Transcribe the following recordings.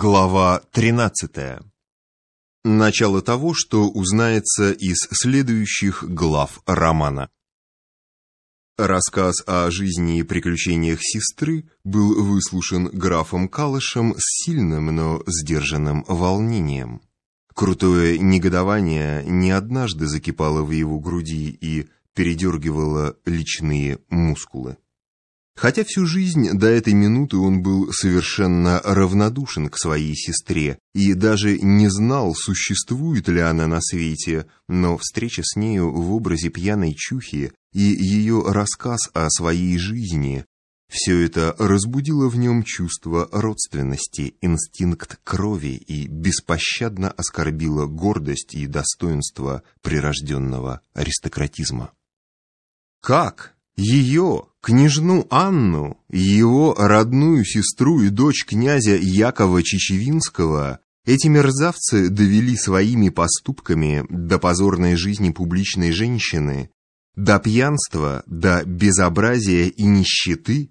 Глава 13. Начало того, что узнается из следующих глав романа. Рассказ о жизни и приключениях сестры был выслушан графом Калышем с сильным, но сдержанным волнением. Крутое негодование не однажды закипало в его груди и передергивало личные мускулы. Хотя всю жизнь до этой минуты он был совершенно равнодушен к своей сестре и даже не знал, существует ли она на свете, но встреча с нею в образе пьяной чухи и ее рассказ о своей жизни все это разбудило в нем чувство родственности, инстинкт крови и беспощадно оскорбило гордость и достоинство прирожденного аристократизма. Как? Ее, княжну Анну, его родную сестру и дочь князя Якова Чечевинского, эти мерзавцы довели своими поступками до позорной жизни публичной женщины, до пьянства, до безобразия и нищеты.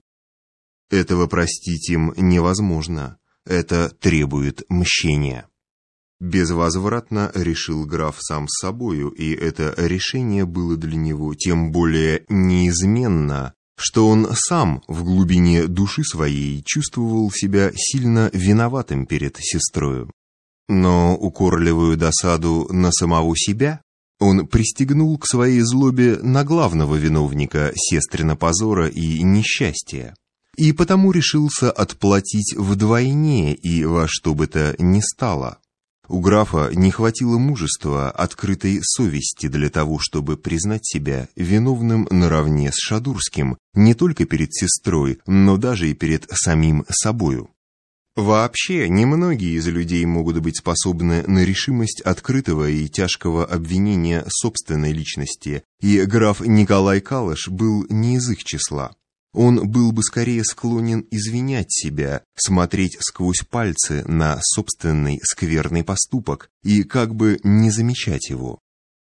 Этого простить им невозможно, это требует мщения. Безвозвратно решил граф сам с собою, и это решение было для него тем более неизменно, что он сам в глубине души своей чувствовал себя сильно виноватым перед сестрою. Но укорливую досаду на самого себя он пристегнул к своей злобе на главного виновника сестрина позора и несчастья, и потому решился отплатить вдвойне и во что бы то ни стало. У графа не хватило мужества, открытой совести для того, чтобы признать себя виновным наравне с Шадурским, не только перед сестрой, но даже и перед самим собою. Вообще, немногие из людей могут быть способны на решимость открытого и тяжкого обвинения собственной личности, и граф Николай Калыш был не из их числа. Он был бы скорее склонен извинять себя, смотреть сквозь пальцы на собственный скверный поступок и как бы не замечать его.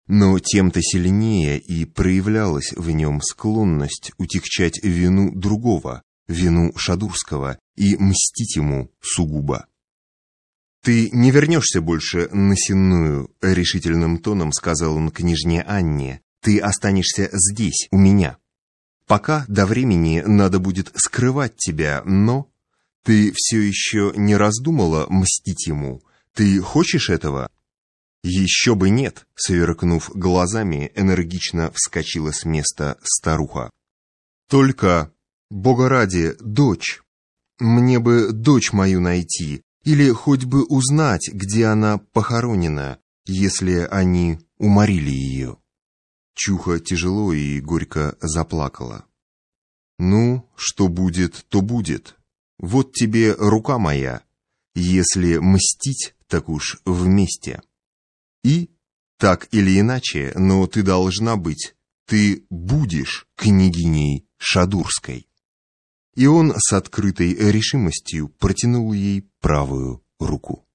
Но тем-то сильнее и проявлялась в нем склонность утягчать вину другого, вину Шадурского, и мстить ему сугубо. «Ты не вернешься больше на Сенную», — решительным тоном сказал он княжне Анне. «Ты останешься здесь, у меня». Пока до времени надо будет скрывать тебя, но... Ты все еще не раздумала мстить ему? Ты хочешь этого?» «Еще бы нет!» — сверкнув глазами, энергично вскочила с места старуха. «Только, бога ради, дочь! Мне бы дочь мою найти, или хоть бы узнать, где она похоронена, если они уморили ее». Чуха тяжело и горько заплакала. «Ну, что будет, то будет. Вот тебе рука моя. Если мстить, так уж вместе. И, так или иначе, но ты должна быть, ты будешь княгиней Шадурской». И он с открытой решимостью протянул ей правую руку.